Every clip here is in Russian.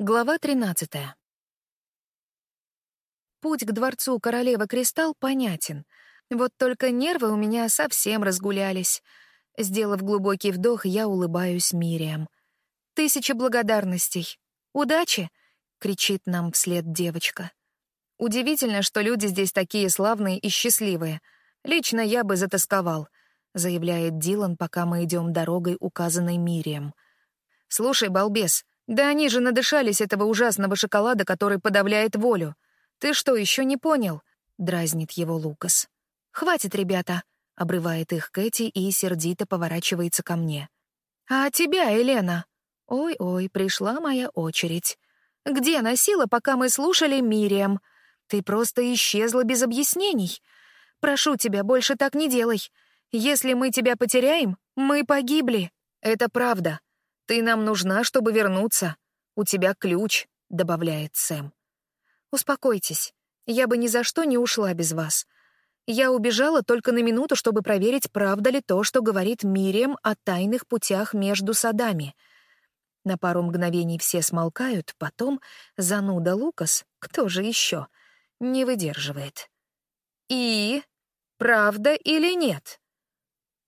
Глава 13. Путь к дворцу королевы Кристалл понятен. Вот только нервы у меня совсем разгулялись. Сделав глубокий вдох, я улыбаюсь Мириам. «Тысяча благодарностей. Удачи!» — кричит нам вслед девочка. «Удивительно, что люди здесь такие славные и счастливые. Лично я бы затасковал», — заявляет Дилан, пока мы идем дорогой, указанной Мириам. «Слушай, балбес, да они же надышались этого ужасного шоколада, который подавляет волю. Ты что, еще не понял? Дразнит его Лукас. Хватит, ребята, обрывает их Кэти и сердито поворачивается ко мне. А тебя, Елена? Ой-ой, пришла моя очередь. Где носила, пока мы слушали Мириам? Ты просто исчезла без объяснений. Прошу тебя, больше так не делай. Если мы тебя потеряем, мы погибли. Это правда, «Ты нам нужна, чтобы вернуться. У тебя ключ», — добавляет Сэм. «Успокойтесь. Я бы ни за что не ушла без вас. Я убежала только на минуту, чтобы проверить, правда ли то, что говорит Мириам о тайных путях между садами». На пару мгновений все смолкают, потом зануда Лукас, кто же еще, не выдерживает. «И? Правда или нет?»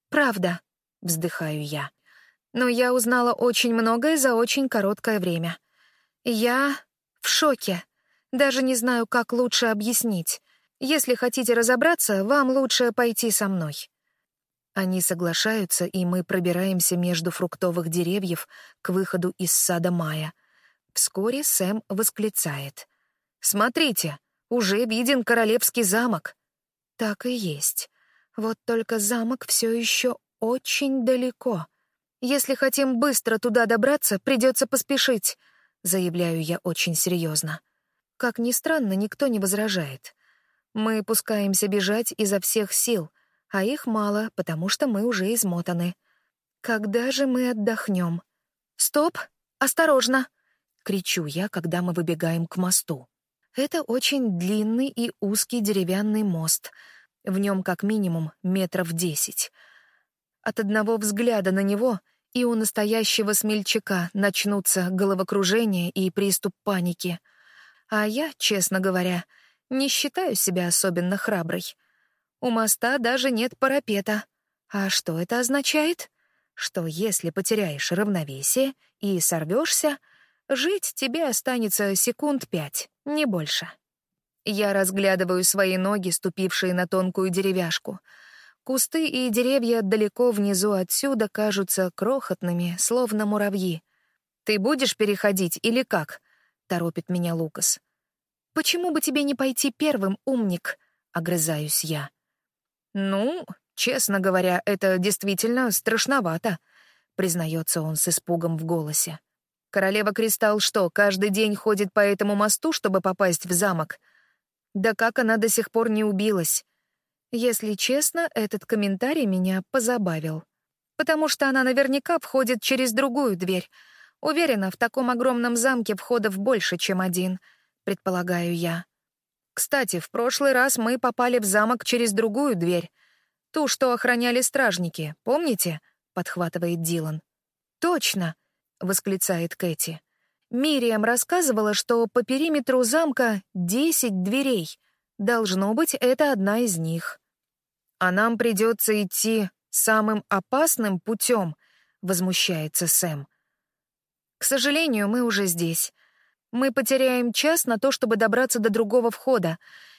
«Правда», — вздыхаю я но я узнала очень многое за очень короткое время. Я в шоке. Даже не знаю, как лучше объяснить. Если хотите разобраться, вам лучше пойти со мной. Они соглашаются, и мы пробираемся между фруктовых деревьев к выходу из сада Мая. Вскоре Сэм восклицает. «Смотрите, уже виден королевский замок». Так и есть. Вот только замок все еще очень далеко. Если хотим быстро туда добраться, придется поспешить, заявляю я очень серьезно. Как ни странно, никто не возражает. Мы пускаемся бежать изо всех сил, а их мало, потому что мы уже измотаны. Когда же мы отдохнем? Стоп! Осторожно! кричу я, когда мы выбегаем к мосту. Это очень длинный и узкий деревянный мост. В нем как минимум метров десять — от одного взгляда на него и у настоящего смельчака начнутся головокружение и приступ паники. А я, честно говоря, не считаю себя особенно храброй. У моста даже нет парапета. А что это означает? Что если потеряешь равновесие и сорвешься, жить тебе останется секунд пять, не больше. Я разглядываю свои ноги, ступившие на тонкую деревяшку — Кусты и деревья далеко внизу отсюда кажутся крохотными, словно муравьи. «Ты будешь переходить или как?» — торопит меня Лукас. «Почему бы тебе не пойти первым, умник?» — огрызаюсь я. «Ну, честно говоря, это действительно страшновато», — признается он с испугом в голосе. «Королева Кристалл что, каждый день ходит по этому мосту, чтобы попасть в замок? Да как она до сих пор не убилась? Если честно, этот комментарий меня позабавил. Потому что она наверняка входит через другую дверь. Уверена, в таком огромном замке входов больше, чем один, предполагаю я. Кстати, в прошлый раз мы попали в замок через другую дверь. Ту, что охраняли стражники, помните? подхватывает Дилан. Точно, восклицает Кэти. Мириам рассказывала, что по периметру замка десять дверей — Должно быть, это одна из них. А нам придется идти самым опасным путем, возмущается Сэм. К сожалению, мы уже здесь. Мы потеряем час на то, чтобы добраться до другого входа,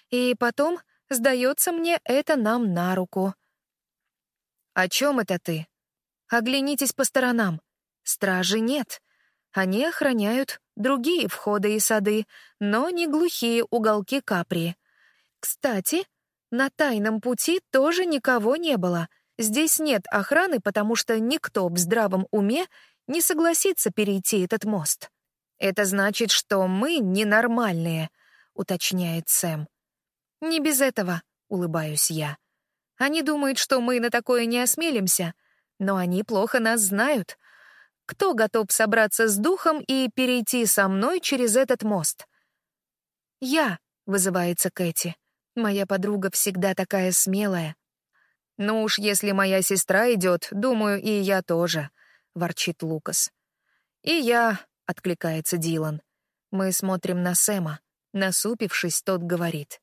и потом, сдается мне, это нам на руку. О чем это ты? Оглянитесь по сторонам. Стражи нет. Они охраняют другие входы и сады, но не глухие уголки Капри. Кстати, на тайном пути тоже никого не было. Здесь нет охраны, потому что никто в здравом уме не согласится перейти этот мост. Это значит, что мы ненормальные, уточняет Сэм. Не без этого, улыбаюсь я. Они думают, что мы на такое не осмелимся, но они плохо нас знают. Кто готов собраться с духом и перейти со мной через этот мост? Я, вызывается Кэти. Моя подруга всегда такая смелая. Ну уж если моя сестра идет, думаю, и я тоже, ворчит Лукас. И я, откликается Дилан. Мы смотрим на Сэма. Насупившись, тот говорит.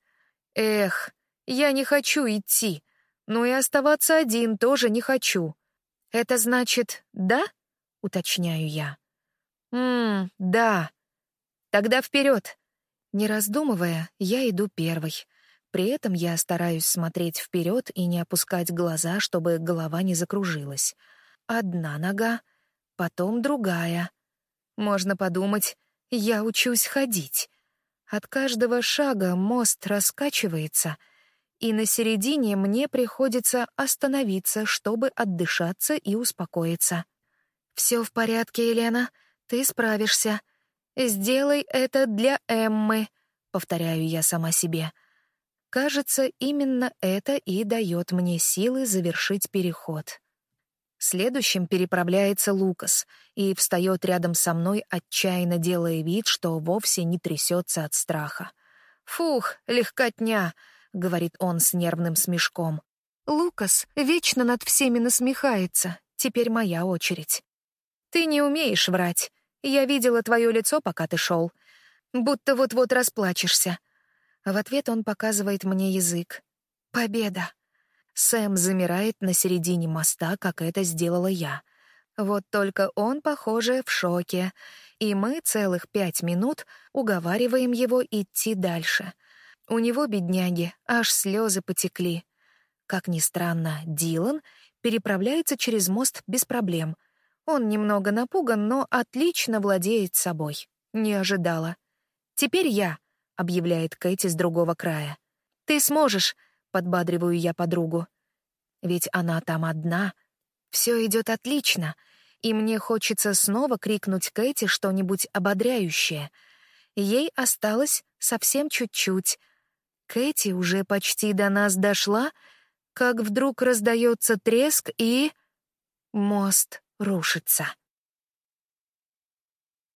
«Эх, я не хочу идти, но и оставаться один тоже не хочу. Это значит «да»?» — уточняю я. «Ммм, да. Тогда вперед!» Не раздумывая, я иду первой. При этом я стараюсь смотреть вперед и не опускать глаза, чтобы голова не закружилась. Одна нога, потом другая. Можно подумать, я учусь ходить. От каждого шага мост раскачивается, и на середине мне приходится остановиться, чтобы отдышаться и успокоиться. «Все в порядке, Елена, ты справишься. Сделай это для Эммы», — повторяю я сама себе. Кажется, именно это и дает мне силы завершить переход. Следующим переправляется Лукас и встает рядом со мной, отчаянно делая вид, что вовсе не трясется от страха. «Фух, легкотня», — говорит он с нервным смешком. «Лукас вечно над всеми насмехается. Теперь моя очередь». «Ты не умеешь врать. Я видела твое лицо, пока ты шел. Будто вот-вот расплачешься. В ответ он показывает мне язык. Победа. Сэм замирает на середине моста, как это сделала я. Вот только он, похоже, в шоке. И мы целых пять минут уговариваем его идти дальше. У него, бедняги, аж слезы потекли. Как ни странно, Дилан переправляется через мост без проблем. Он немного напуган, но отлично владеет собой. Не ожидала. Теперь я. — объявляет Кэти с другого края. «Ты сможешь», — подбадриваю я подругу. Ведь она там одна. Все идет отлично, и мне хочется снова крикнуть Кэти что-нибудь ободряющее. Ей осталось совсем чуть-чуть. Кэти уже почти до нас дошла, как вдруг раздается треск и... Мост рушится.